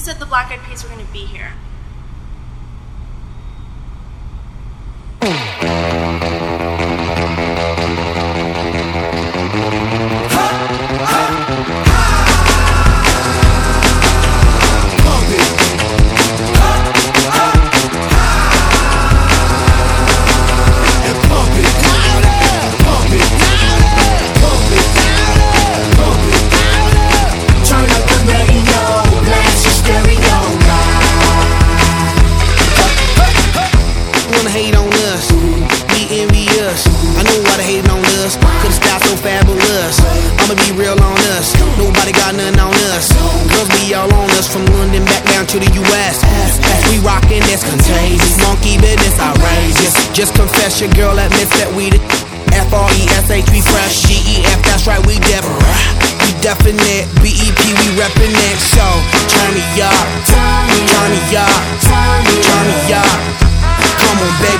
said the Black Eyed Peas were going to be here. Envious. I know why they hating on us, the style so fabulous. I'ma be real on us, nobody got nothing on us. Girls be all on us from London back down to the US. We rockin' that's contagious, monkey business outrageous. Just confess your girl admits that we the F-R-E-S-H, we fresh, G-E-F, that's right, we Deborah. We definite, B-E-P, we reppin' it, so turn me up, turn me up, turn me up. Come on, baby,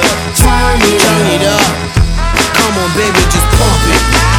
Come on,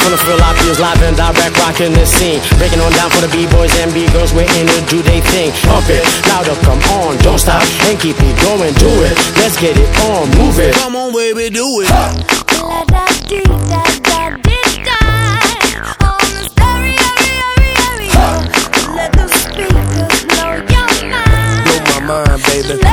from the Philippines, live and direct, rocking the scene. Breaking on down for the B-boys and B-girls, we're in to do they thing. Pump it, louder, come on, don't stop, and keep it going, do it. Let's get it on, move it. Come on, baby, do it. Huh. Blow my mind, baby.